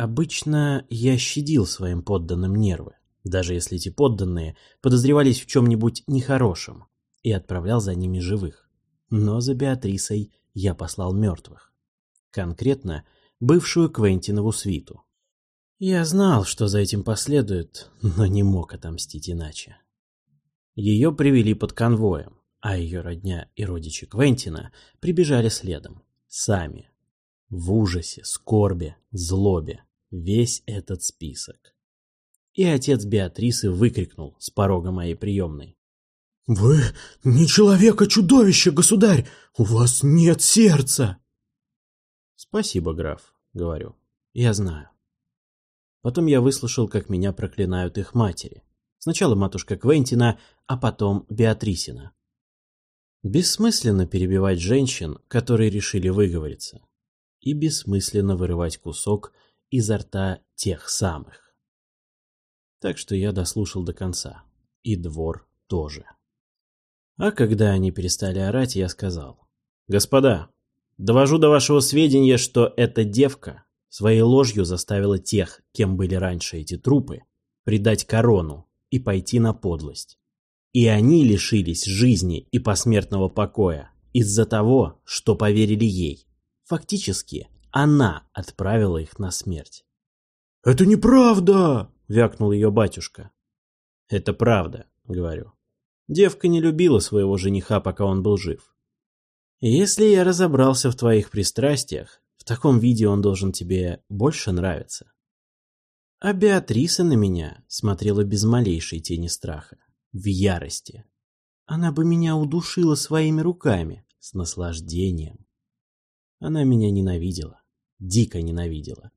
Обычно я щадил своим подданным нервы, даже если эти подданные подозревались в чем-нибудь нехорошем, и отправлял за ними живых. Но за Беатрисой я послал мертвых. Конкретно, бывшую Квентинову свиту. Я знал, что за этим последует, но не мог отомстить иначе. Ее привели под конвоем, а ее родня и родичи Квентина прибежали следом, сами. В ужасе, скорбе, злобе. Весь этот список. И отец Беатрисы выкрикнул с порога моей приемной. «Вы не человек, а чудовище, государь! У вас нет сердца!» «Спасибо, граф», — говорю. «Я знаю». Потом я выслушал, как меня проклинают их матери. Сначала матушка Квентина, а потом Беатрисина. Бессмысленно перебивать женщин, которые решили выговориться. И бессмысленно вырывать кусок изо рта тех самых. Так что я дослушал до конца. И двор тоже. А когда они перестали орать, я сказал. «Господа, довожу до вашего сведения, что эта девка своей ложью заставила тех, кем были раньше эти трупы, предать корону и пойти на подлость. И они лишились жизни и посмертного покоя из-за того, что поверили ей. Фактически, она отправила их на смерть. «Это неправда!» — вякнул ее батюшка. «Это правда», — говорю. Девка не любила своего жениха, пока он был жив. Если я разобрался в твоих пристрастиях, в таком виде он должен тебе больше нравиться. А Беатриса на меня смотрела без малейшей тени страха, в ярости. Она бы меня удушила своими руками, с наслаждением. Она меня ненавидела, дико ненавидела.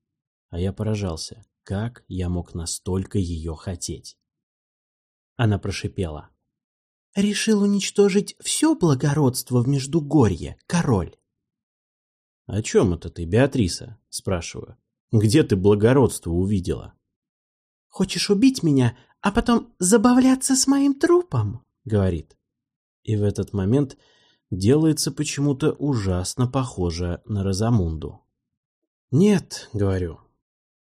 А я поражался, как я мог настолько ее хотеть. Она прошипела. «Решил уничтожить все благородство в Междугорье, король?» «О чем это ты, Беатриса?» – спрашиваю. Где ты благородство увидела? Хочешь убить меня, а потом забавляться с моим трупом? Говорит. И в этот момент делается почему-то ужасно похоже на Розамунду. Нет, говорю.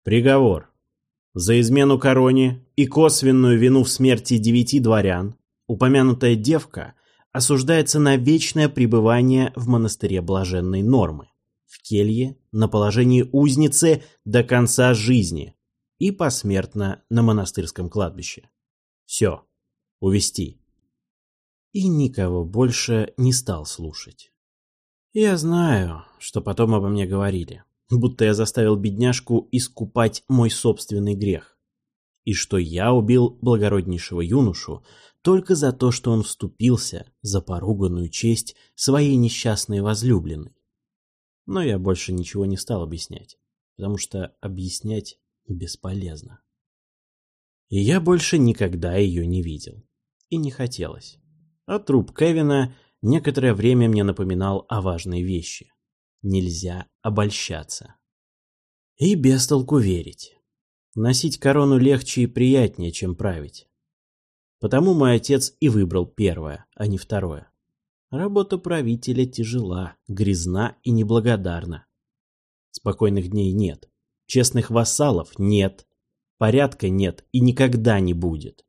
Приговор. За измену короне и косвенную вину в смерти девяти дворян упомянутая девка осуждается на вечное пребывание в монастыре блаженной нормы в келье на положении узницы до конца жизни и посмертно на монастырском кладбище. Все, увести. И никого больше не стал слушать. Я знаю, что потом обо мне говорили, будто я заставил бедняжку искупать мой собственный грех, и что я убил благороднейшего юношу только за то, что он вступился за поруганную честь своей несчастной возлюбленной. Но я больше ничего не стал объяснять, потому что объяснять бесполезно. И я больше никогда ее не видел. И не хотелось. А труп Кевина некоторое время мне напоминал о важной вещи. Нельзя обольщаться. И без толку верить. Носить корону легче и приятнее, чем править. Потому мой отец и выбрал первое, а не второе. Работа правителя тяжела, грязна и неблагодарна. Спокойных дней нет. Честных вассалов нет. Порядка нет и никогда не будет.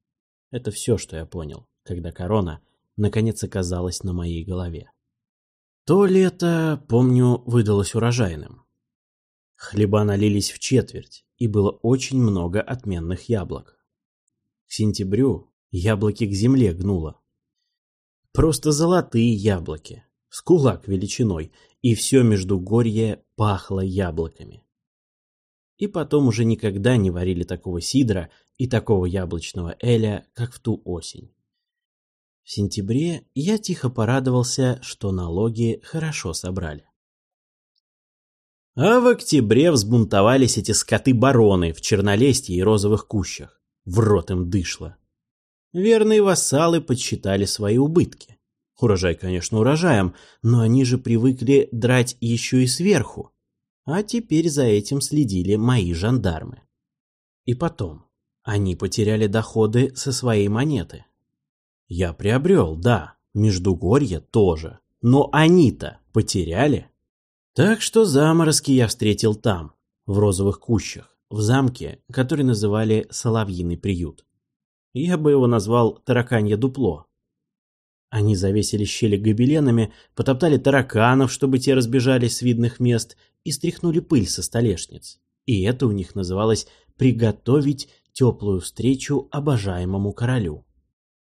Это все, что я понял, когда корона наконец оказалась на моей голове. То лето, помню, выдалось урожайным. Хлеба налились в четверть, и было очень много отменных яблок. К сентябрю яблоки к земле гнуло, Просто золотые яблоки, с кулак величиной, и все Междугорье пахло яблоками. И потом уже никогда не варили такого сидра и такого яблочного эля, как в ту осень. В сентябре я тихо порадовался, что налоги хорошо собрали. А в октябре взбунтовались эти скоты-бароны в чернолестье и розовых кущах. В рот им дышло. Верные вассалы подсчитали свои убытки. Урожай, конечно, урожаем, но они же привыкли драть еще и сверху. А теперь за этим следили мои жандармы. И потом, они потеряли доходы со своей монеты. Я приобрел, да, Междугорье тоже, но они-то потеряли. Так что заморозки я встретил там, в розовых кущах, в замке, который называли Соловьиный приют. Я бы его назвал Тараканье дупло. Они завесили щели гобеленами, потоптали тараканов, чтобы те разбежались с видных мест, и стряхнули пыль со столешниц. И это у них называлось «приготовить теплую встречу обожаемому королю».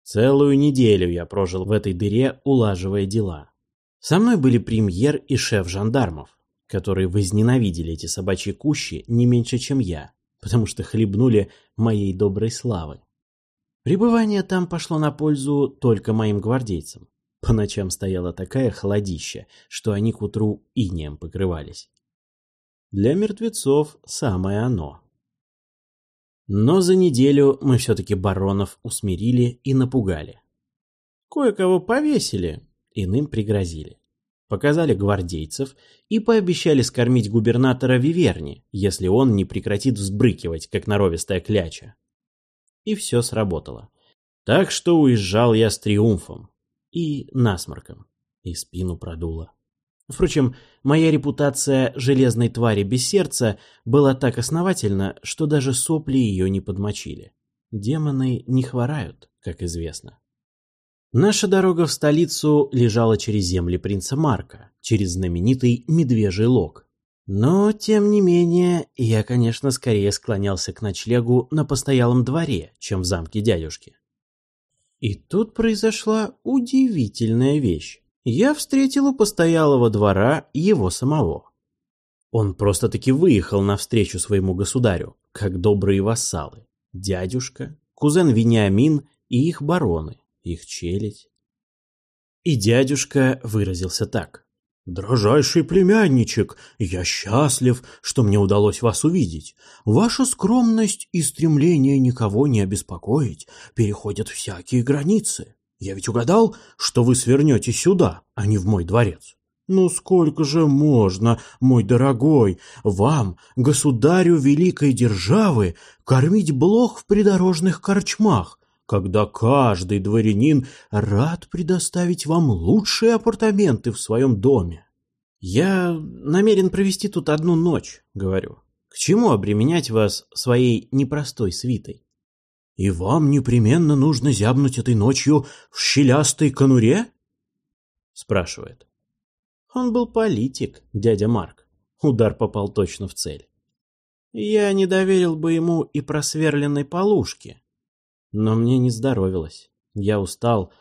Целую неделю я прожил в этой дыре, улаживая дела. Со мной были премьер и шеф жандармов, которые возненавидели эти собачьи кущи не меньше, чем я, потому что хлебнули моей доброй славы. Пребывание там пошло на пользу только моим гвардейцам. По ночам стояла такая холодища, что они к утру инеем покрывались. Для мертвецов самое оно. Но за неделю мы все-таки баронов усмирили и напугали. Кое-кого повесили, иным пригрозили. Показали гвардейцев и пообещали скормить губернатора Виверни, если он не прекратит взбрыкивать, как норовистая кляча и все сработало. Так что уезжал я с триумфом и насморком, и спину продуло. Впрочем, моя репутация железной твари без сердца была так основательна, что даже сопли ее не подмочили. Демоны не хворают, как известно. Наша дорога в столицу лежала через земли принца Марка, через знаменитый Медвежий Лог, но, тем не менее, я, конечно, скорее склонялся к ночлегу на постоялом дворе, чем в замке дядюшки. И тут произошла удивительная вещь. Я встретил у постоялого двора его самого. Он просто-таки выехал навстречу своему государю, как добрые вассалы. Дядюшка, кузен Вениамин и их бароны, их челядь. И дядюшка выразился так. «Дрожайший племянничек, я счастлив, что мне удалось вас увидеть. Ваша скромность и стремление никого не обеспокоить переходят всякие границы. Я ведь угадал, что вы свернете сюда, а не в мой дворец. Ну сколько же можно, мой дорогой, вам, государю великой державы, кормить блох в придорожных корчмах, когда каждый дворянин рад предоставить вам лучшие апартаменты в своем доме. Я намерен провести тут одну ночь, говорю. К чему обременять вас своей непростой свитой? И вам непременно нужно зябнуть этой ночью в щелястой конуре? Спрашивает. Он был политик, дядя Марк. Удар попал точно в цель. Я не доверил бы ему и просверленной полушки, но мне не здоровилось. Я устал,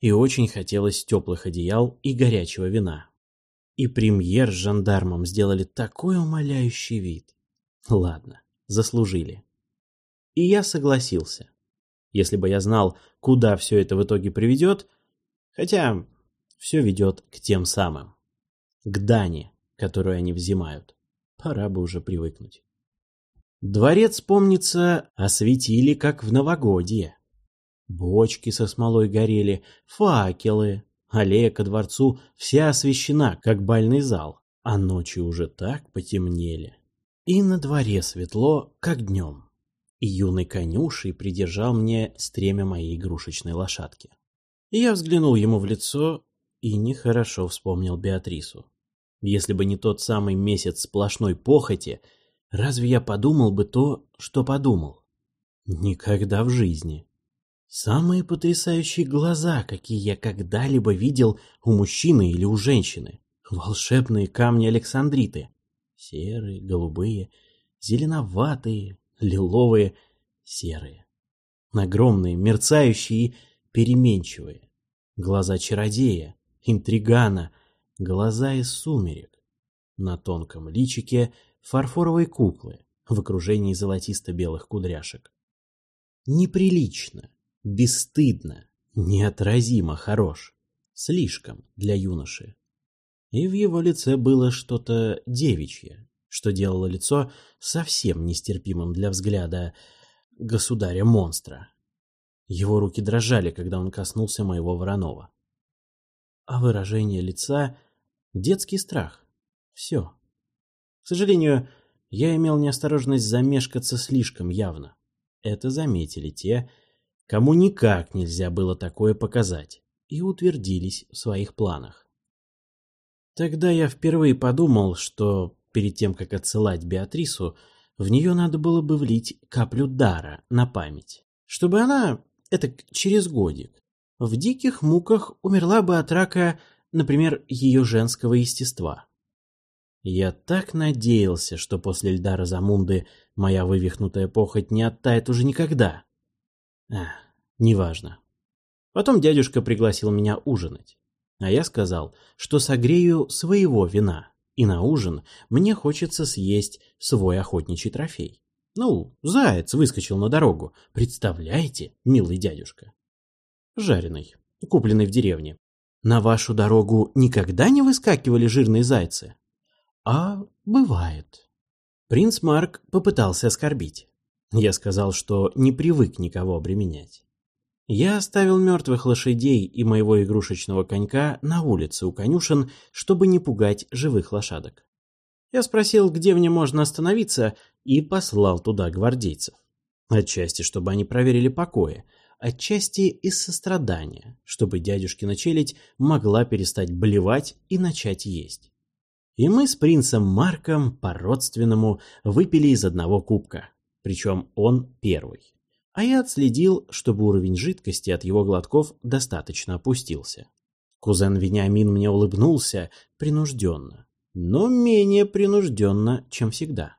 и очень хотелось теплых одеял и горячего вина. И премьер с жандармом сделали такой умоляющий вид. Ладно, заслужили. И я согласился. Если бы я знал, куда все это в итоге приведет, хотя все ведет к тем самым. К Дане, которую они взимают. Пора бы уже привыкнуть. Дворец, помнится, осветили, как в новогодье. Бочки со смолой горели, факелы. Аллея ко дворцу вся освещена, как бальный зал, а ночи уже так потемнели. И на дворе светло, как днем. И юный конюший придержал мне стремя моей игрушечной лошадки. И я взглянул ему в лицо и нехорошо вспомнил Беатрису. Если бы не тот самый месяц сплошной похоти, Разве я подумал бы то, что подумал? Никогда в жизни. Самые потрясающие глаза, какие я когда-либо видел у мужчины или у женщины. Волшебные камни Александриты. Серые, голубые, зеленоватые, лиловые, серые. Огромные, мерцающие переменчивые. Глаза чародея, интригана, глаза из сумерек. На тонком личике – фарфоровой куклы в окружении золотисто-белых кудряшек. Неприлично, бесстыдно, неотразимо хорош. Слишком для юноши. И в его лице было что-то девичье, что делало лицо совсем нестерпимым для взгляда государя-монстра. Его руки дрожали, когда он коснулся моего Воронова. А выражение лица — детский страх. Все. К сожалению, я имел неосторожность замешкаться слишком явно. Это заметили те, кому никак нельзя было такое показать, и утвердились в своих планах. Тогда я впервые подумал, что перед тем, как отсылать Беатрису, в нее надо было бы влить каплю дара на память, чтобы она, это через годик, в диких муках умерла бы от рака, например, ее женского естества. Я так надеялся, что после льда Розамунды моя вывихнутая похоть не оттает уже никогда. А, неважно. Потом дядюшка пригласил меня ужинать. А я сказал, что согрею своего вина, и на ужин мне хочется съесть свой охотничий трофей. Ну, заяц выскочил на дорогу. Представляете, милый дядюшка? Жареный, купленный в деревне. На вашу дорогу никогда не выскакивали жирные зайцы? А бывает. Принц Марк попытался оскорбить. Я сказал, что не привык никого обременять. Я оставил мертвых лошадей и моего игрушечного конька на улице у конюшен, чтобы не пугать живых лошадок. Я спросил, где мне можно остановиться, и послал туда гвардейцев. Отчасти, чтобы они проверили покои, отчасти из сострадания, чтобы дядюшкина челядь могла перестать блевать и начать есть. И мы с принцем Марком по-родственному выпили из одного кубка, причем он первый а я отследил, чтобы уровень жидкости от его глотков достаточно опустился. Кузен Вениамин мне улыбнулся принужденно, но менее принужденно, чем всегда.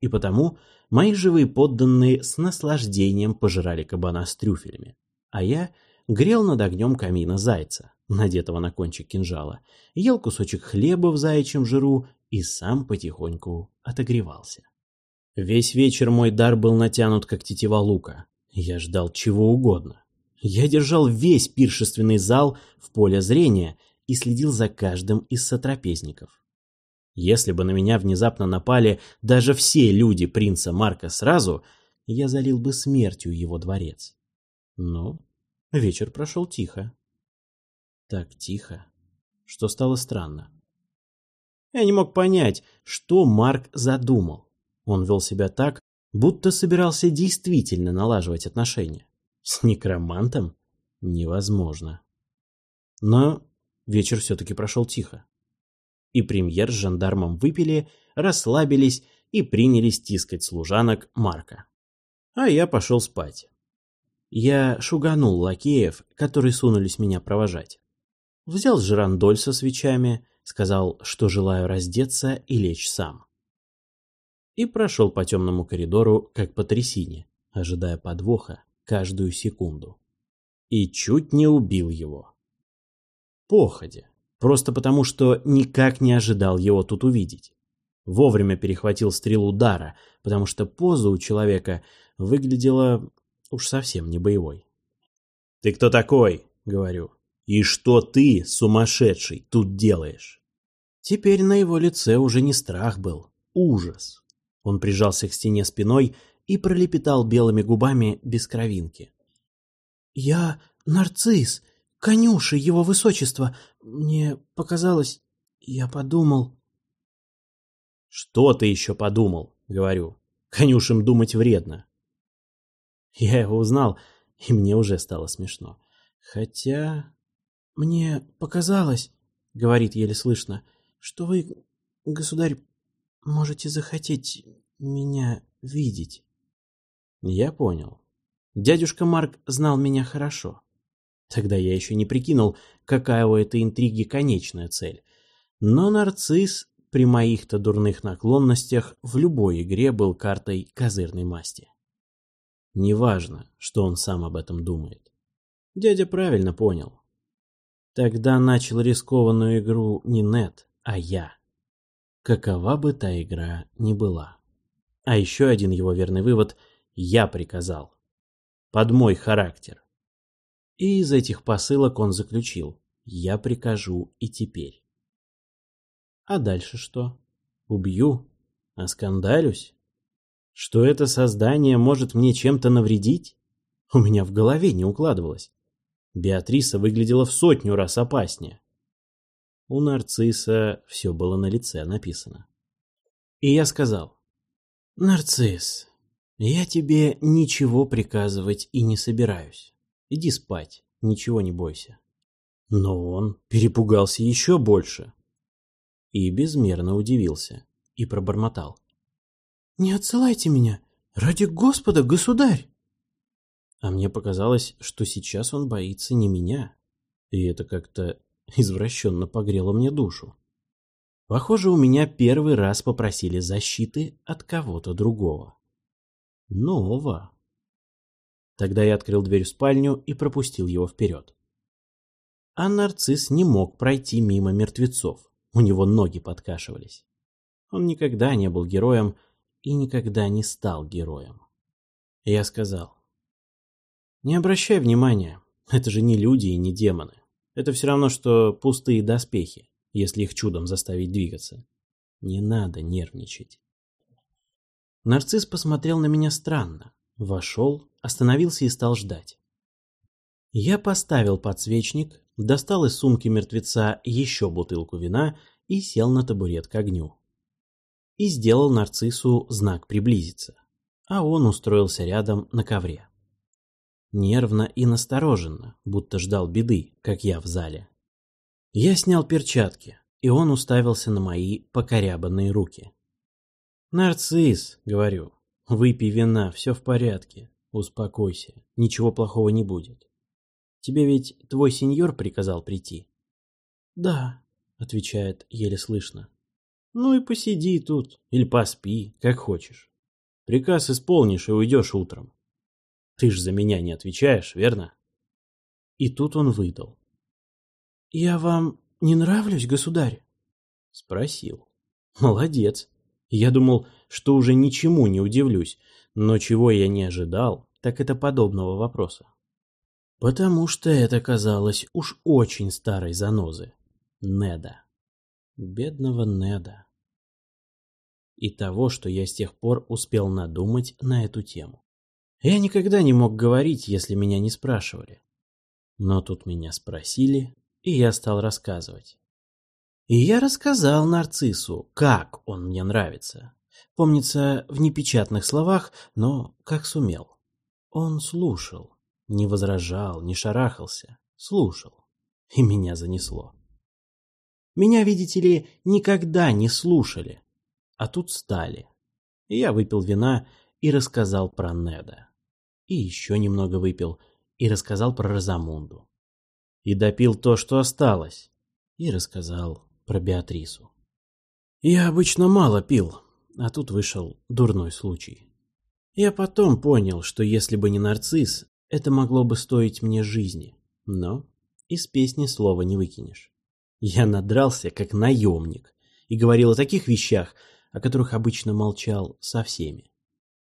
И потому мои живые подданные с наслаждением пожирали кабана с трюфелями, а я грел над огнем камина зайца, надетого на кончик кинжала, ел кусочек хлеба в заячьем жиру и сам потихоньку отогревался. Весь вечер мой дар был натянут, как тетива лука. Я ждал чего угодно. Я держал весь пиршественный зал в поле зрения и следил за каждым из сотрапезников. Если бы на меня внезапно напали даже все люди принца Марка сразу, я залил бы смертью его дворец. Но вечер прошел тихо. Так тихо, что стало странно. Я не мог понять, что Марк задумал. Он вел себя так, будто собирался действительно налаживать отношения. С некромантом? Невозможно. Но вечер все-таки прошел тихо. И премьер с жандармом выпили, расслабились и принялись тискать служанок Марка. А я пошел спать. Я шуганул лакеев, которые сунулись меня провожать. Взял жирандоль со свечами, сказал, что желаю раздеться и лечь сам и прошел по темному коридору, как по трясине, ожидая подвоха каждую секунду. И чуть не убил его. Походя, просто потому, что никак не ожидал его тут увидеть. Вовремя перехватил стрелу дара, потому что поза у человека выглядела уж совсем не боевой. «Ты кто такой?» — говорю. «И что ты, сумасшедший, тут делаешь?» Теперь на его лице уже не страх был, ужас. Он прижался к стене спиной и пролепетал белыми губами без кровинки. «Я нарцисс, конюши его высочества. Мне показалось, я подумал...» «Что ты еще подумал?» — говорю. «Конюшем думать вредно». Я его узнал, и мне уже стало смешно. Хотя... «Мне показалось, — говорит еле слышно, — что вы, государь, можете захотеть меня видеть. Я понял. Дядюшка Марк знал меня хорошо. Тогда я еще не прикинул, какая у этой интриги конечная цель. Но нарцисс при моих-то дурных наклонностях в любой игре был картой козырной масти. Неважно, что он сам об этом думает. Дядя правильно понял. Тогда начал рискованную игру не Нет, а я какова бы та игра ни была. А еще один его верный вывод – я приказал. Под мой характер. И из этих посылок он заключил – я прикажу и теперь. А дальше что? Убью? Оскандалюсь? Что это создание может мне чем-то навредить? У меня в голове не укладывалось. Беатриса выглядела в сотню раз опаснее. У нарцисса все было на лице написано. И я сказал, «Нарцисс, я тебе ничего приказывать и не собираюсь. Иди спать, ничего не бойся». Но он перепугался еще больше и безмерно удивился и пробормотал. Не отсылайте меня! Ради Господа, государь!» А мне показалось, что сейчас он боится не меня. И это как-то извращенно погрело мне душу. Похоже, у меня первый раз попросили защиты от кого-то другого. Нового. Тогда я открыл дверь в спальню и пропустил его вперед. А нарцисс не мог пройти мимо мертвецов. У него ноги подкашивались. Он никогда не был героем и никогда не стал героем. Я сказал, не обращай внимания, это же не люди и не демоны. Это все равно, что пустые доспехи, если их чудом заставить двигаться. Не надо нервничать. Нарцисс посмотрел на меня странно, вошел, остановился и стал ждать. Я поставил подсвечник, достал из сумки мертвеца еще бутылку вина и сел на табурет к огню. И сделал нарциссу знак приблизиться, а он устроился рядом на ковре. Нервно и настороженно, будто ждал беды, как я в зале. Я снял перчатки, и он уставился на мои покорябанные руки. «Нарцисс», — говорю, — «выпей вина, все в порядке, успокойся, ничего плохого не будет. Тебе ведь твой сеньор приказал прийти?» «Да», — отвечает еле слышно. «Ну и посиди тут, или поспи, как хочешь. Приказ исполнишь и уйдешь утром. Ты ж за меня не отвечаешь, верно? И тут он выдал. «Я вам не нравлюсь, государь?» Спросил. «Молодец. Я думал, что уже ничему не удивлюсь, но чего я не ожидал, так это подобного вопроса. Потому что это казалось уж очень старой занозы. Неда. Бедного Неда. И того, что я с тех пор успел надумать на эту тему. Я никогда не мог говорить, если меня не спрашивали. Но тут меня спросили, и я стал рассказывать. И я рассказал нарциссу, как он мне нравится. Помнится, в непечатных словах, но как сумел. Он слушал, не возражал, не шарахался, слушал. И меня занесло. Меня, видите ли, никогда не слушали, а тут стали. И я выпил вина и рассказал про Неда и еще немного выпил, и рассказал про Розамунду. И допил то, что осталось, и рассказал про Беатрису. Я обычно мало пил, а тут вышел дурной случай. Я потом понял, что если бы не нарцисс, это могло бы стоить мне жизни, но из песни слова не выкинешь. Я надрался, как наемник, и говорил о таких вещах, о которых обычно молчал со всеми.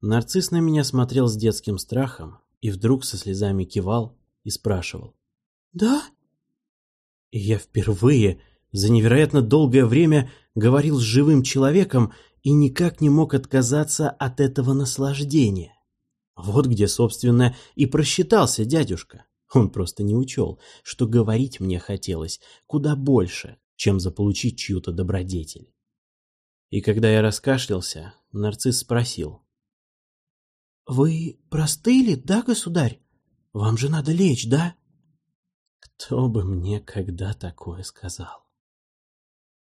Нарцисс на меня смотрел с детским страхом и вдруг со слезами кивал и спрашивал. «Да?» И я впервые за невероятно долгое время говорил с живым человеком и никак не мог отказаться от этого наслаждения. Вот где, собственно, и просчитался дядюшка. Он просто не учел, что говорить мне хотелось куда больше, чем заполучить чью-то добродетель. И когда я раскашлялся, нарцисс спросил. «Вы простыли, да, государь? Вам же надо лечь, да?» Кто бы мне когда такое сказал?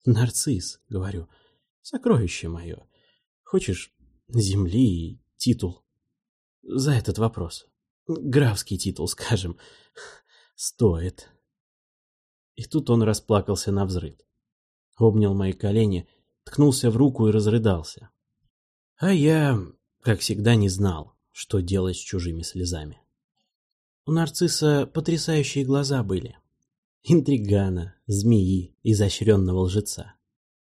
«Нарцисс», — говорю, — «сокровище мое. Хочешь земли и титул?» «За этот вопрос. Графский титул, скажем. Стоит». И тут он расплакался на взрыв. Обнял мои колени, ткнулся в руку и разрыдался. А я как всегда, не знал, что делать с чужими слезами. У нарцисса потрясающие глаза были. Интригана, змеи, изощренного лжеца.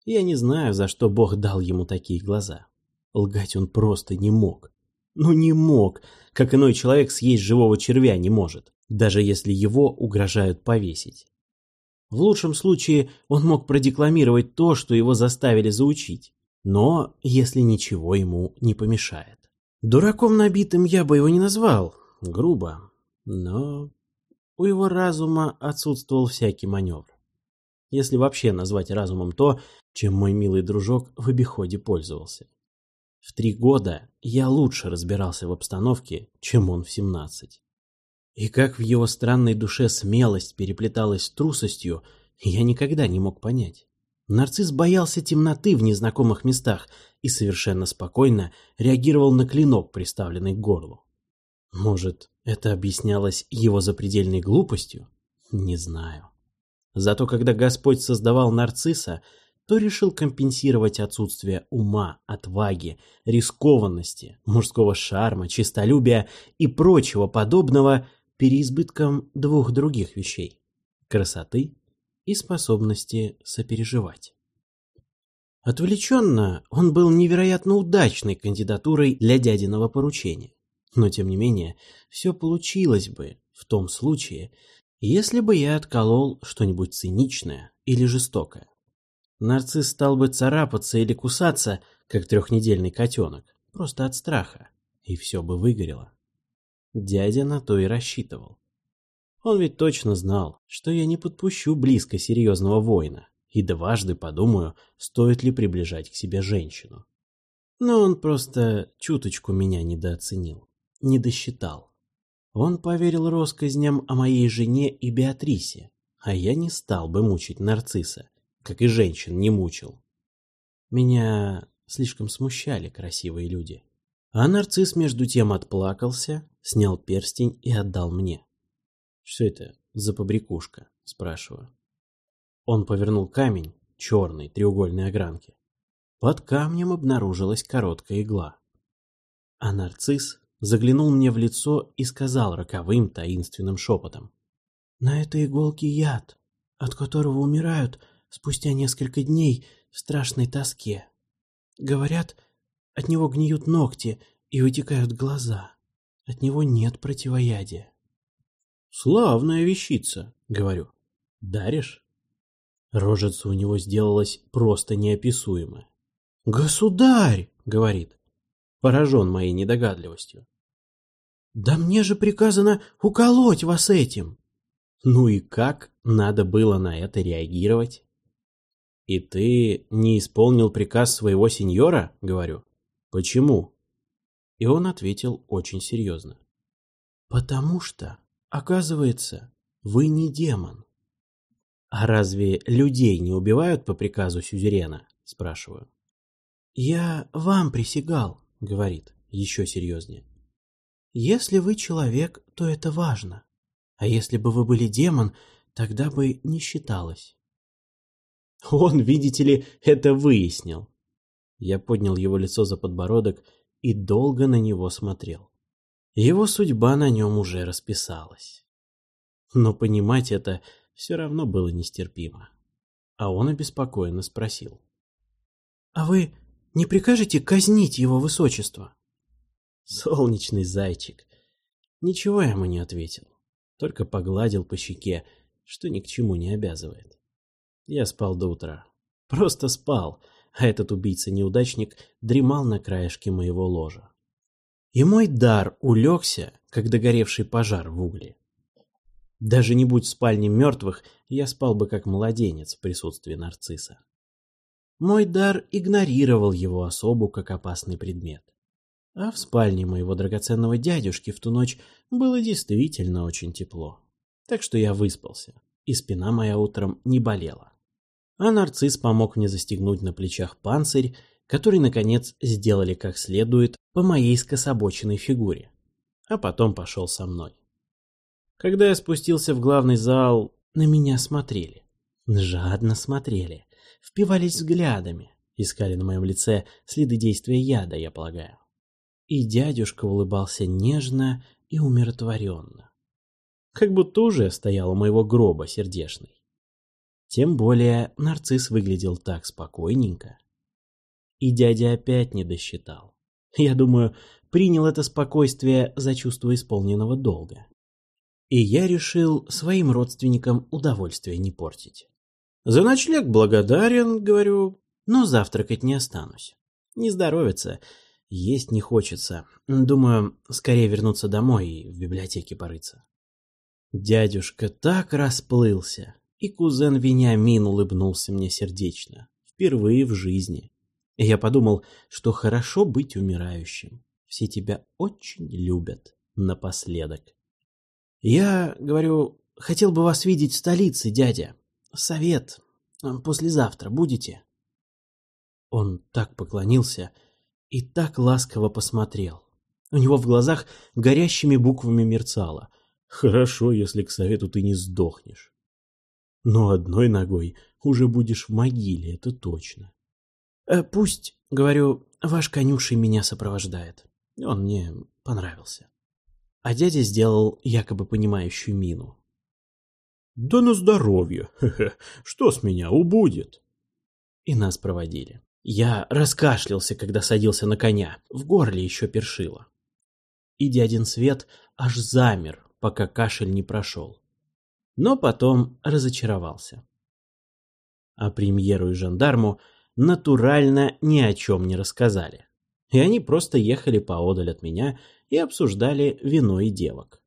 Я не знаю, за что Бог дал ему такие глаза. Лгать он просто не мог. Ну не мог, как иной человек съесть живого червя не может, даже если его угрожают повесить. В лучшем случае он мог продекламировать то, что его заставили заучить. Но если ничего ему не помешает. Дураком набитым я бы его не назвал, грубо, но у его разума отсутствовал всякий маневр. Если вообще назвать разумом то, чем мой милый дружок в обиходе пользовался. В три года я лучше разбирался в обстановке, чем он в семнадцать. И как в его странной душе смелость переплеталась с трусостью, я никогда не мог понять. Нарцисс боялся темноты в незнакомых местах и совершенно спокойно реагировал на клинок, приставленный к горлу. Может, это объяснялось его запредельной глупостью? Не знаю. Зато когда Господь создавал нарцисса, то решил компенсировать отсутствие ума, отваги, рискованности, мужского шарма, честолюбия и прочего подобного переизбытком двух других вещей – красоты и способности сопереживать. Отвлеченно он был невероятно удачной кандидатурой для дядиного поручения. Но тем не менее, все получилось бы в том случае, если бы я отколол что-нибудь циничное или жестокое. Нарцисс стал бы царапаться или кусаться, как трехнедельный котенок, просто от страха, и все бы выгорело. Дядя на то и рассчитывал. Он ведь точно знал, что я не подпущу близко серьезного воина, и дважды подумаю, стоит ли приближать к себе женщину. Но он просто чуточку меня недооценил, не досчитал. Он поверил россказням о моей жене и Беатрисе, а я не стал бы мучить нарцисса, как и женщин не мучил. Меня слишком смущали красивые люди. А нарцисс между тем отплакался, снял перстень и отдал мне. «Что это за побрякушка?» – спрашиваю. Он повернул камень, черный, треугольной огранки. Под камнем обнаружилась короткая игла. А нарцисс заглянул мне в лицо и сказал роковым таинственным шепотом. «На этой иголке яд, от которого умирают спустя несколько дней в страшной тоске. Говорят, от него гниют ногти и вытекают глаза. От него нет противоядия. «Славная вещица», — говорю. «Даришь?» Рожица у него сделалась просто неописуемая. «Государь!» — говорит, поражен моей недогадливостью. «Да мне же приказано уколоть вас этим!» Ну и как надо было на это реагировать? «И ты не исполнил приказ своего сеньора?» — говорю. «Почему?» И он ответил очень серьезно. «Потому что, оказывается, вы не демон». «А разве людей не убивают по приказу сюзерена?» — спрашиваю. «Я вам присягал», — говорит, еще серьезнее. «Если вы человек, то это важно. А если бы вы были демон, тогда бы не считалось. Он, видите ли, это выяснил. Я поднял его лицо за подбородок и долго на него смотрел. Его судьба на нем уже расписалась. Но понимать это все равно было нестерпимо. А он обеспокоенно спросил. «А вы не прикажете казнить его высочество?» Солнечный зайчик. Ничего ему не ответил, только погладил по щеке, что ни к чему не обязывает. Я спал до утра. Просто спал, а этот убийца-неудачник дремал на краешке моего ложа. И мой дар улегся, как догоревший пожар в угле. Даже не будь в спальне мертвых, я спал бы как младенец в присутствии нарцисса. Мой дар игнорировал его особу как опасный предмет. А в спальне моего драгоценного дядюшки в ту ночь было действительно очень тепло. Так что я выспался, и спина моя утром не болела а нарцисс помог мне застегнуть на плечах панцирь, который, наконец, сделали как следует по моей скособоченной фигуре, а потом пошел со мной. Когда я спустился в главный зал, на меня смотрели. Жадно смотрели, впивались взглядами, искали на моем лице следы действия яда, я полагаю. И дядюшка улыбался нежно и умиротворенно. Как будто уже стоял у моего гроба сердешный. Тем более нарцисс выглядел так спокойненько. И дядя опять не досчитал. Я думаю, принял это спокойствие за чувство исполненного долга. И я решил своим родственникам удовольствие не портить. За ночлег благодарен, говорю, но завтракать не останусь. Не здоровится, есть не хочется. Думаю, скорее вернуться домой и в библиотеке порыться. Дядюшка так расплылся, и кузен Вениамин улыбнулся мне сердечно, впервые в жизни. Я подумал, что хорошо быть умирающим. Все тебя очень любят напоследок. Я, говорю, хотел бы вас видеть в столице, дядя. Совет. Послезавтра будете? Он так поклонился и так ласково посмотрел. У него в глазах горящими буквами мерцало. «Хорошо, если к совету ты не сдохнешь. Но одной ногой уже будешь в могиле, это точно». «Э, «Пусть, — говорю, — ваш конюший меня сопровождает. Он мне понравился». А дядя сделал якобы понимающую мину. «Да на здоровье! Что с меня убудет?» И нас проводили. Я раскашлялся, когда садился на коня, в горле еще першило. И дядин Свет аж замер, пока кашель не прошел. Но потом разочаровался. А премьеру и жандарму натурально ни о чем не рассказали. И они просто ехали поодаль от меня и обсуждали вино и девок.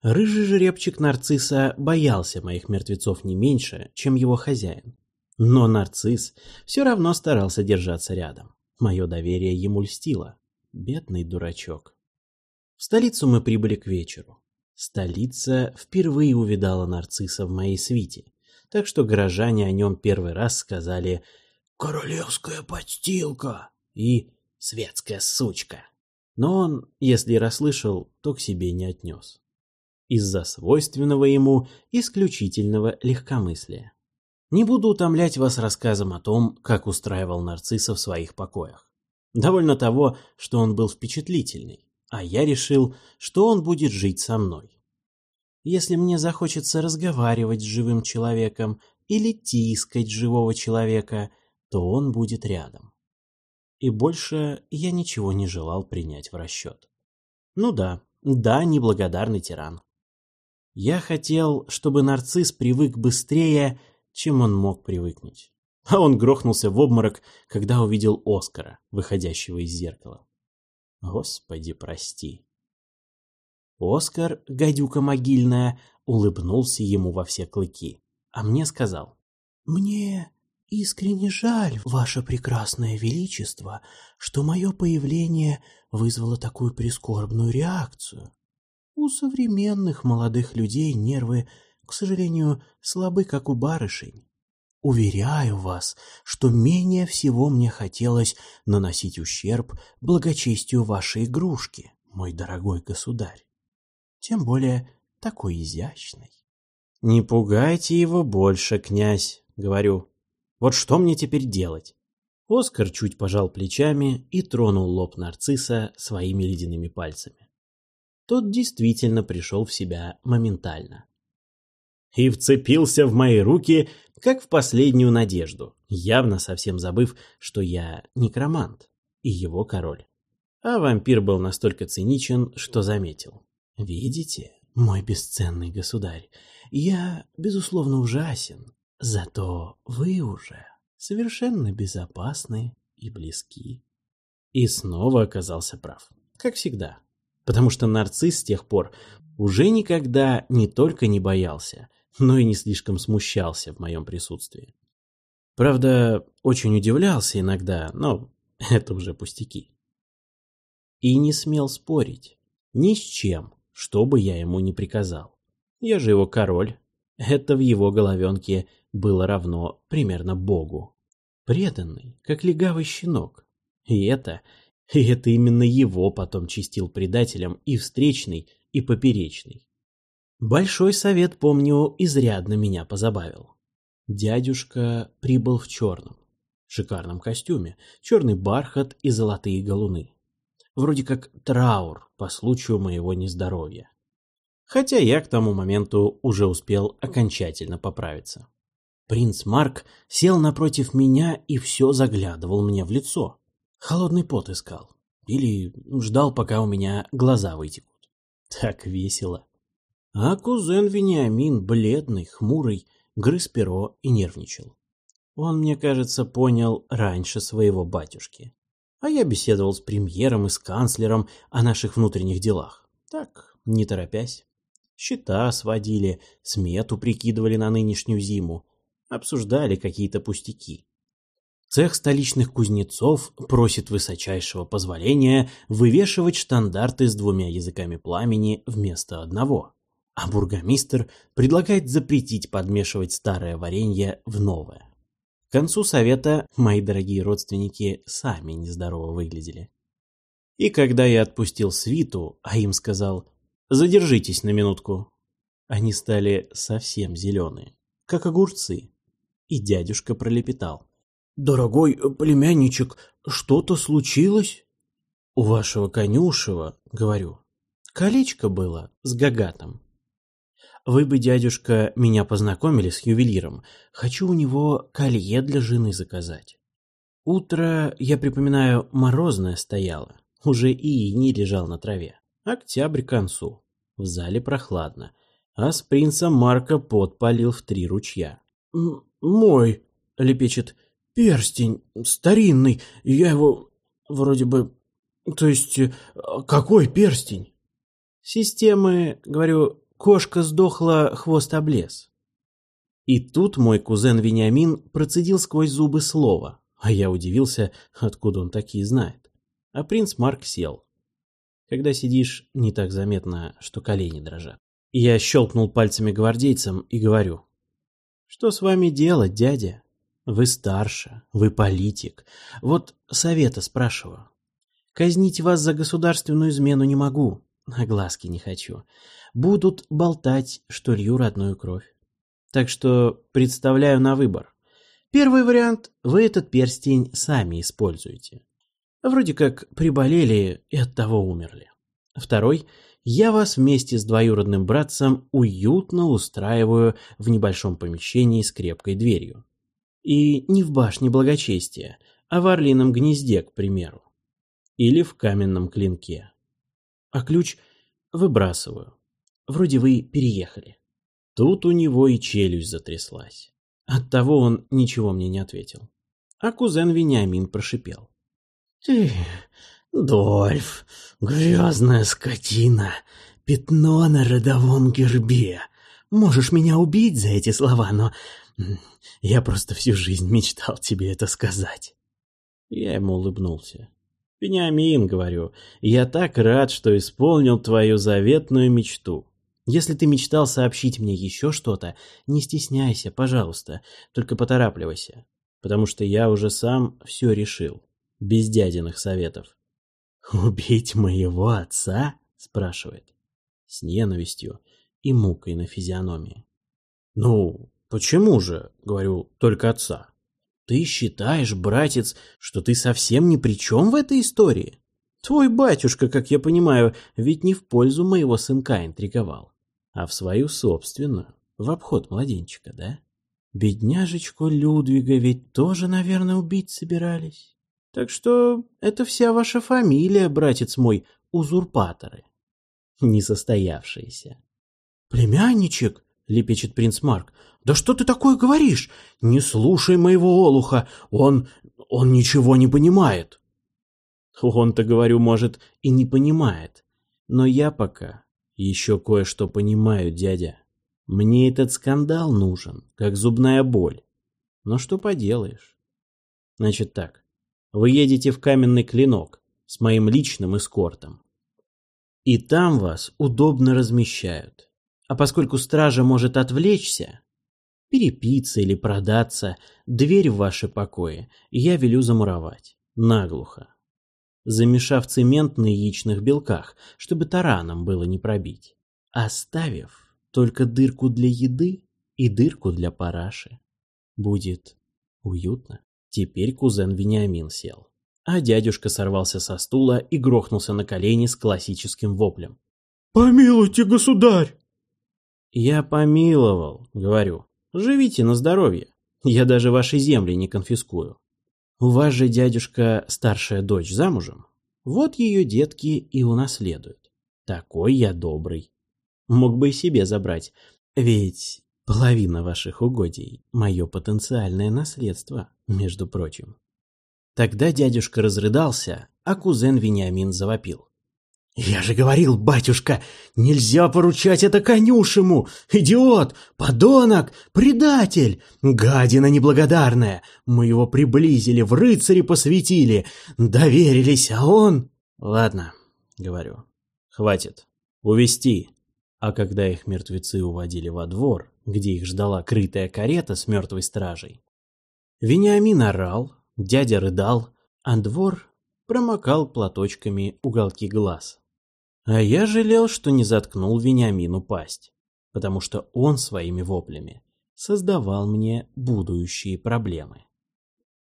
Рыжий жеребчик нарцисса боялся моих мертвецов не меньше, чем его хозяин. Но нарцисс все равно старался держаться рядом. Мое доверие ему льстило. Бедный дурачок. В столицу мы прибыли к вечеру. Столица впервые увидала нарцисса в моей свите, так что горожане о нем первый раз сказали «Королевская подстилка» и «Светская сучка». Но он, если расслышал, то к себе не отнес. Из-за свойственного ему исключительного легкомыслия. Не буду утомлять вас рассказом о том, как устраивал нарцисса в своих покоях. Довольно того, что он был впечатлительный, а я решил, что он будет жить со мной. Если мне захочется разговаривать с живым человеком или тискать живого человека, то он будет рядом. И больше я ничего не желал принять в расчет. Ну да, да, неблагодарный тиран. Я хотел, чтобы нарцисс привык быстрее чем он мог привыкнуть. А он грохнулся в обморок, когда увидел Оскара, выходящего из зеркала. Господи, прости. Оскар, гадюка могильная, улыбнулся ему во все клыки, а мне сказал. «Мне искренне жаль, ваше прекрасное величество, что мое появление вызвало такую прискорбную реакцию. У современных молодых людей нервы к сожалению, слабы, как у барышень. Уверяю вас, что менее всего мне хотелось наносить ущерб благочестию вашей игрушки, мой дорогой государь. Тем более такой изящный. Не пугайте его больше, князь, говорю. Вот что мне теперь делать? Оскар чуть пожал плечами и тронул лоб нарцисса своими ледяными пальцами. Тот действительно пришел в себя моментально и вцепился в мои руки, как в последнюю надежду, явно совсем забыв, что я некромант и его король. А вампир был настолько циничен, что заметил. «Видите, мой бесценный государь, я, безусловно, ужасен, зато вы уже совершенно безопасны и близки». И снова оказался прав, как всегда, потому что нарцисс с тех пор уже никогда не только не боялся, но и не слишком смущался в моем присутствии. Правда, очень удивлялся иногда, но это уже пустяки. И не смел спорить ни с чем, что бы я ему не приказал. Я же его король. Это в его головенке было равно примерно Богу. Преданный, как легавый щенок. И это, и это именно его потом чистил предателем и встречный, и поперечный. Большой совет, помню, изрядно меня позабавил. Дядюшка прибыл в черном, шикарном костюме, черный бархат и золотые галуны. Вроде как траур по случаю моего нездоровья. Хотя я к тому моменту уже успел окончательно поправиться. Принц Марк сел напротив меня и все заглядывал мне в лицо. Холодный пот искал. Или ждал, пока у меня глаза вытекут. Так весело. А кузен Вениамин, бледный, хмурый, грыз перо и нервничал. Он, мне кажется, понял раньше своего батюшки. А я беседовал с премьером и с канцлером о наших внутренних делах. Так, не торопясь. Счета сводили, смету прикидывали на нынешнюю зиму, обсуждали какие-то пустяки. Цех столичных кузнецов просит высочайшего позволения вывешивать штандарты с двумя языками пламени вместо одного а бургомистр предлагает запретить подмешивать старое варенье в новое. концу совета мои дорогие родственники сами нездорово выглядели. И когда я отпустил свиту, а им сказал «Задержитесь на минутку», они стали совсем зеленые, как огурцы. И дядюшка пролепетал. «Дорогой племянничек, что-то случилось?» «У вашего конюшева, — говорю, — колечко было с гагатом. Вы бы, дядюшка, меня познакомили с ювелиром. Хочу у него колье для жены заказать. Утро, я припоминаю, морозное стояло. Уже и не лежал на траве. Октябрь к концу. В зале прохладно. А с принцем Марка подпалил в три ручья. «Мой», — лепечет, — «перстень старинный. Я его вроде бы... То есть, э, какой перстень?» «Системы, говорю, Кошка сдохла, хвост облез. И тут мой кузен Вениамин процедил сквозь зубы слово, а я удивился, откуда он такие знает. А принц Марк сел. Когда сидишь, не так заметно, что колени дрожат. Я щелкнул пальцами гвардейцам и говорю. «Что с вами делать, дядя? Вы старше, вы политик. Вот совета спрашиваю. Казнить вас за государственную измену не могу, а глазки не хочу будут болтать, что лью родную кровь. Так что представляю на выбор. Первый вариант – вы этот перстень сами используете. Вроде как приболели и от того умерли. Второй – я вас вместе с двоюродным братцем уютно устраиваю в небольшом помещении с крепкой дверью. И не в башне благочестия, а в орлином гнезде, к примеру. Или в каменном клинке. А ключ выбрасываю. Вроде вы переехали. Тут у него и челюсть затряслась. Оттого он ничего мне не ответил. А кузен Вениамин прошипел. «Ты, Дольф, грязная скотина, пятно на родовом гербе. Можешь меня убить за эти слова, но я просто всю жизнь мечтал тебе это сказать». Я ему улыбнулся. «Вениамин, — говорю, — я так рад, что исполнил твою заветную мечту. Если ты мечтал сообщить мне еще что-то, не стесняйся, пожалуйста, только поторапливайся, потому что я уже сам все решил, без дядиных советов. «Убить моего отца?» – спрашивает, с ненавистью и мукой на физиономии. «Ну, почему же?» – говорю, только отца. «Ты считаешь, братец, что ты совсем ни при чем в этой истории?» Твой батюшка, как я понимаю, ведь не в пользу моего сынка интриговал а в свою собственную, в обход младенчика, да? Бедняжечку Людвига ведь тоже, наверное, убить собирались. Так что это вся ваша фамилия, братец мой, узурпаторы. Несостоявшиеся. Племянничек, лепечет принц Марк, да что ты такое говоришь? Не слушай моего олуха, он... он ничего не понимает. Он-то, говорю, может, и не понимает. Но я пока еще кое-что понимаю, дядя. Мне этот скандал нужен, как зубная боль. Но что поделаешь? Значит так, вы едете в каменный клинок с моим личным эскортом. И там вас удобно размещают. А поскольку стража может отвлечься, перепиться или продаться, дверь в ваши покои я велю замуровать. Наглухо замешав цемент на яичных белках, чтобы тараном было не пробить, оставив только дырку для еды и дырку для параши. Будет уютно. Теперь кузен Вениамин сел. А дядюшка сорвался со стула и грохнулся на колени с классическим воплем. «Помилуйте, государь!» «Я помиловал», — говорю. «Живите на здоровье. Я даже ваши земли не конфискую. У вас же, дядюшка, старшая дочь замужем. Вот ее детки и унаследуют. Такой я добрый. Мог бы и себе забрать. Ведь половина ваших угодий — мое потенциальное наследство, между прочим. Тогда дядюшка разрыдался, а кузен Вениамин завопил. «Я же говорил, батюшка, нельзя поручать это конюшему! Идиот! Подонок! Предатель! Гадина неблагодарная! Мы его приблизили, в рыцари посвятили, доверились, а он...» «Ладно», — говорю, — «хватит. Увести». А когда их мертвецы уводили во двор, где их ждала крытая карета с мертвой стражей, Вениамин орал, дядя рыдал, а двор промокал платочками уголки глаз. А я жалел, что не заткнул Вениамину пасть, потому что он своими воплями создавал мне будущие проблемы.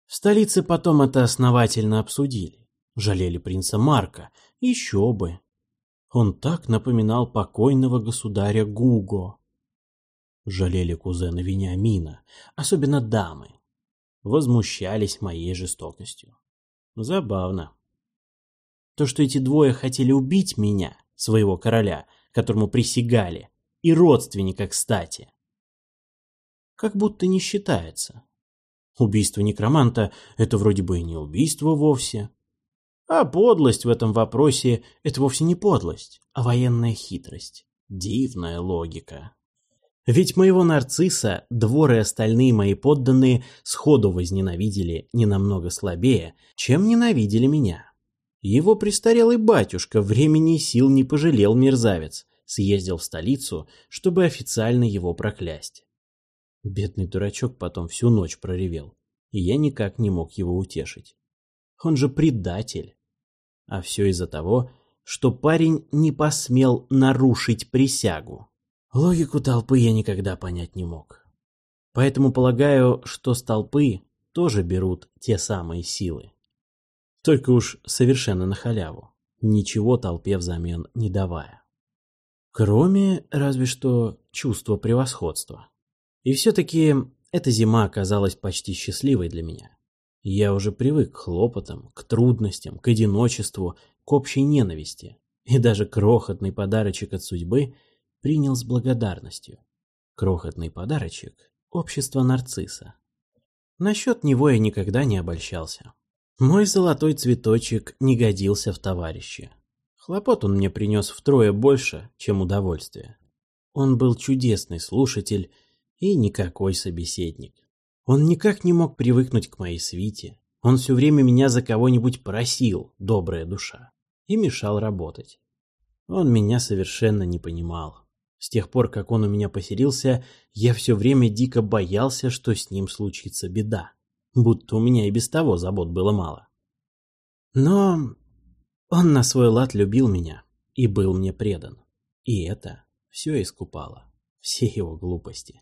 В столице потом это основательно обсудили. Жалели принца Марка, еще бы. Он так напоминал покойного государя Гуго. Жалели кузена Вениамина, особенно дамы. Возмущались моей жестокостью. Забавно. То, что эти двое хотели убить меня, своего короля, которому присягали, и родственника, кстати, как будто не считается. Убийство некроманта — это вроде бы и не убийство вовсе. А подлость в этом вопросе — это вовсе не подлость, а военная хитрость. Дивная логика. Ведь моего нарцисса двор и остальные мои подданные сходу возненавидели не намного слабее, чем ненавидели меня. Его престарелый батюшка времени и сил не пожалел мерзавец, съездил в столицу, чтобы официально его проклясть. Бедный дурачок потом всю ночь проревел, и я никак не мог его утешить. Он же предатель. А все из-за того, что парень не посмел нарушить присягу. Логику толпы я никогда понять не мог. Поэтому полагаю, что с толпы тоже берут те самые силы. Только уж совершенно на халяву, ничего толпе взамен не давая. Кроме, разве что, чувства превосходства. И все-таки эта зима оказалась почти счастливой для меня. Я уже привык к хлопотам, к трудностям, к одиночеству, к общей ненависти. И даже крохотный подарочек от судьбы принял с благодарностью. Крохотный подарочек – общество нарцисса. Насчет него я никогда не обольщался. Мой золотой цветочек не годился в товарищи. Хлопот он мне принес втрое больше, чем удовольствие. Он был чудесный слушатель и никакой собеседник. Он никак не мог привыкнуть к моей свите. Он все время меня за кого-нибудь просил, добрая душа, и мешал работать. Он меня совершенно не понимал. С тех пор, как он у меня поселился, я все время дико боялся, что с ним случится беда. Будто у меня и без того забот было мало. Но он на свой лад любил меня и был мне предан. И это все искупало. Все его глупости.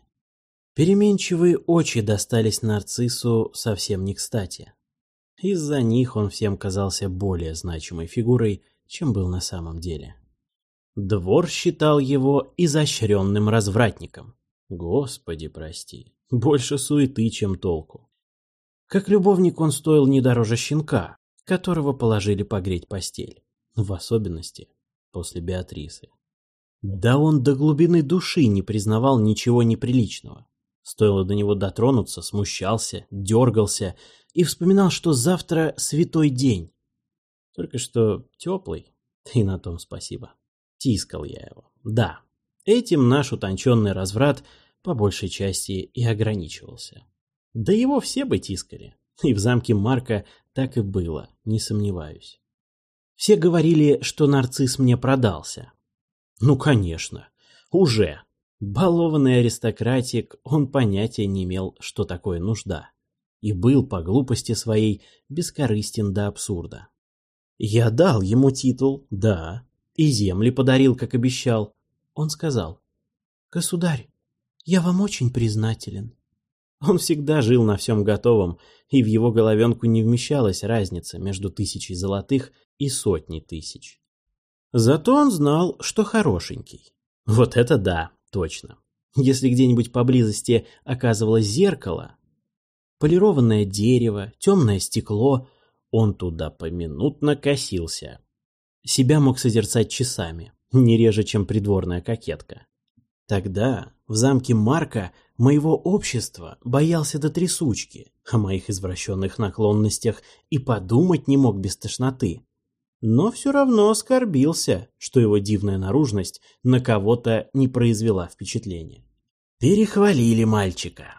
Переменчивые очи достались нарциссу совсем не кстати. Из-за них он всем казался более значимой фигурой, чем был на самом деле. Двор считал его изощренным развратником. Господи, прости, больше суеты, чем толку. Как любовник он стоил не дороже щенка, которого положили погреть постель, в особенности после Беатрисы. Да он до глубины души не признавал ничего неприличного. Стоило до него дотронуться, смущался, дергался и вспоминал, что завтра святой день. Только что теплый, и на том спасибо. Тискал я его. Да, этим наш утонченный разврат по большей части и ограничивался. Да его все бы тискали. И в замке Марка так и было, не сомневаюсь. Все говорили, что нарцисс мне продался. Ну, конечно, уже. Балованный аристократик, он понятия не имел, что такое нужда. И был по глупости своей бескорыстен до абсурда. Я дал ему титул, да, и земли подарил, как обещал. Он сказал, «Государь, я вам очень признателен». Он всегда жил на всем готовом, и в его головенку не вмещалась разница между тысячей золотых и сотней тысяч. Зато он знал, что хорошенький. Вот это да! Точно. Если где-нибудь поблизости оказывалось зеркало, полированное дерево, темное стекло, он туда поминутно косился. Себя мог созерцать часами, не реже, чем придворная кокетка. Тогда в замке Марка моего общества боялся до трясучки, о моих извращенных наклонностях и подумать не мог без тошноты но все равно оскорбился, что его дивная наружность на кого-то не произвела впечатления. Перехвалили мальчика.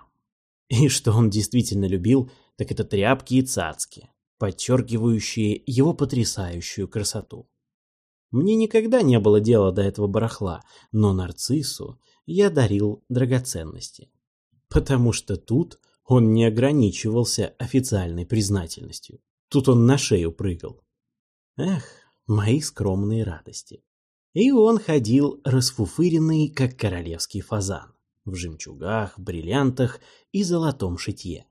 И что он действительно любил, так это тряпки и цацки, подчеркивающие его потрясающую красоту. Мне никогда не было дела до этого барахла, но нарциссу я дарил драгоценности. Потому что тут Он не ограничивался официальной признательностью. Тут он на шею прыгал. Эх, мои скромные радости. И он ходил расфуфыренный, как королевский фазан, в жемчугах, бриллиантах и золотом шитье.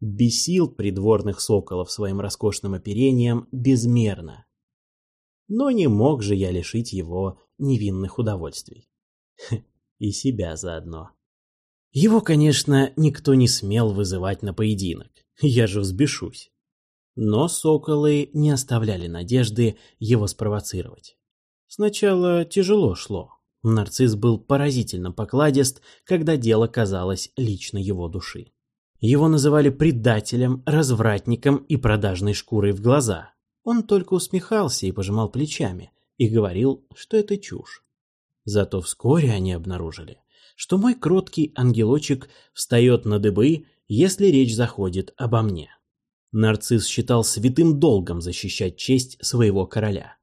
Бесил придворных соколов своим роскошным оперением безмерно. Но не мог же я лишить его невинных удовольствий. И себя заодно. Его, конечно, никто не смел вызывать на поединок. Я же взбешусь. Но соколы не оставляли надежды его спровоцировать. Сначала тяжело шло. Нарцисс был поразительно покладист, когда дело казалось лично его души. Его называли предателем, развратником и продажной шкурой в глаза. Он только усмехался и пожимал плечами, и говорил, что это чушь. Зато вскоре они обнаружили, что мой кроткий ангелочек встает на дыбы, если речь заходит обо мне. Нарцисс считал святым долгом защищать честь своего короля.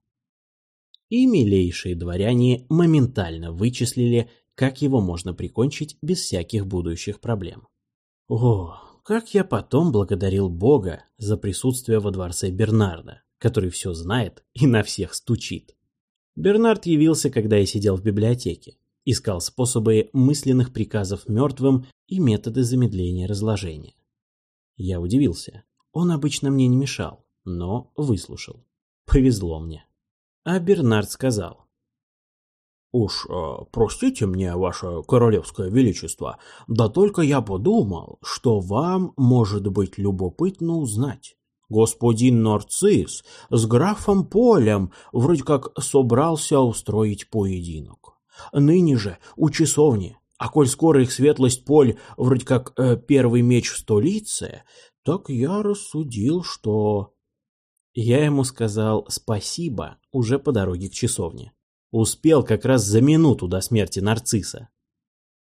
И милейшие дворяне моментально вычислили, как его можно прикончить без всяких будущих проблем. О, как я потом благодарил Бога за присутствие во дворце Бернарда, который все знает и на всех стучит. Бернард явился, когда я сидел в библиотеке, искал способы мысленных приказов мертвым и методы замедления разложения. Я удивился. Он обычно мне не мешал, но выслушал. Повезло мне. А Бернард сказал. «Уж э, простите мне, ваше королевское величество, да только я подумал, что вам может быть любопытно узнать. Господин Нарцисс с графом Полем вроде как собрался устроить поединок. Ныне же у часовни, а коль скоро их светлость Поль вроде как э, первый меч в столице, так я рассудил, что... Я ему сказал спасибо уже по дороге к часовне. Успел как раз за минуту до смерти нарцисса.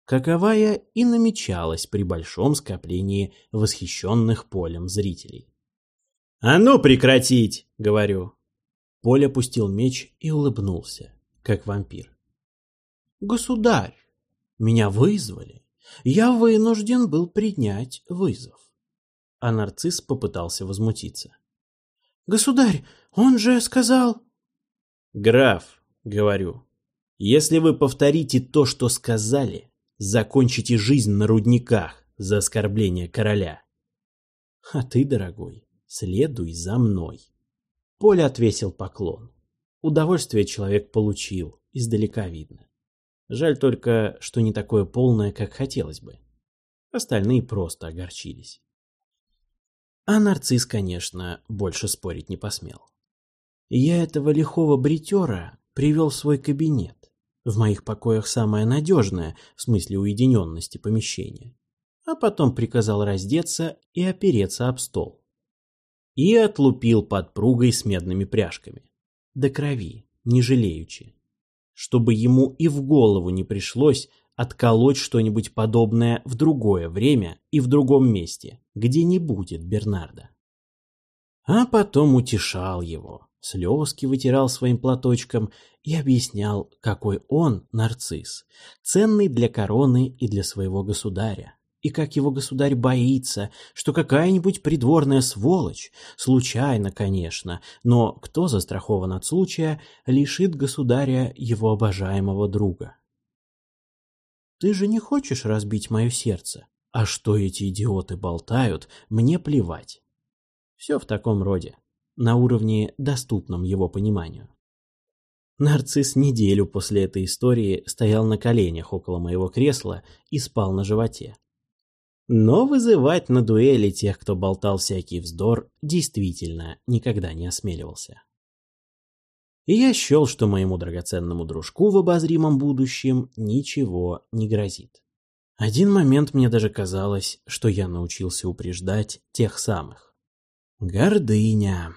Каковая и намечалась при большом скоплении восхищенных полем зрителей. «А ну прекратить!» — говорю. Поль опустил меч и улыбнулся, как вампир. «Государь, меня вызвали. Я вынужден был принять вызов». А нарцисс попытался возмутиться. «Государь, он же сказал...» «Граф», — говорю, — «если вы повторите то, что сказали, закончите жизнь на рудниках за оскорбление короля». А ты, дорогой, Следуй за мной. Поля отвесил поклон. Удовольствие человек получил, издалека видно. Жаль только, что не такое полное, как хотелось бы. Остальные просто огорчились. А нарцисс, конечно, больше спорить не посмел. Я этого лихого бритера привел в свой кабинет. В моих покоях самое надежное, в смысле уединенности помещения. А потом приказал раздеться и опереться об стол и отлупил подпругой с медными пряжками. До крови, не жалеючи. Чтобы ему и в голову не пришлось отколоть что-нибудь подобное в другое время и в другом месте, где не будет Бернарда. А потом утешал его, слезки вытирал своим платочком и объяснял, какой он, нарцисс, ценный для короны и для своего государя и как его государь боится, что какая-нибудь придворная сволочь, случайно, конечно, но кто застрахован от случая, лишит государя его обожаемого друга. Ты же не хочешь разбить мое сердце? А что эти идиоты болтают, мне плевать. Все в таком роде, на уровне, доступном его пониманию. Нарцисс неделю после этой истории стоял на коленях около моего кресла и спал на животе. Но вызывать на дуэли тех, кто болтал всякий вздор, действительно никогда не осмеливался. И я счел, что моему драгоценному дружку в обозримом будущем ничего не грозит. Один момент мне даже казалось, что я научился упреждать тех самых. Гордыня.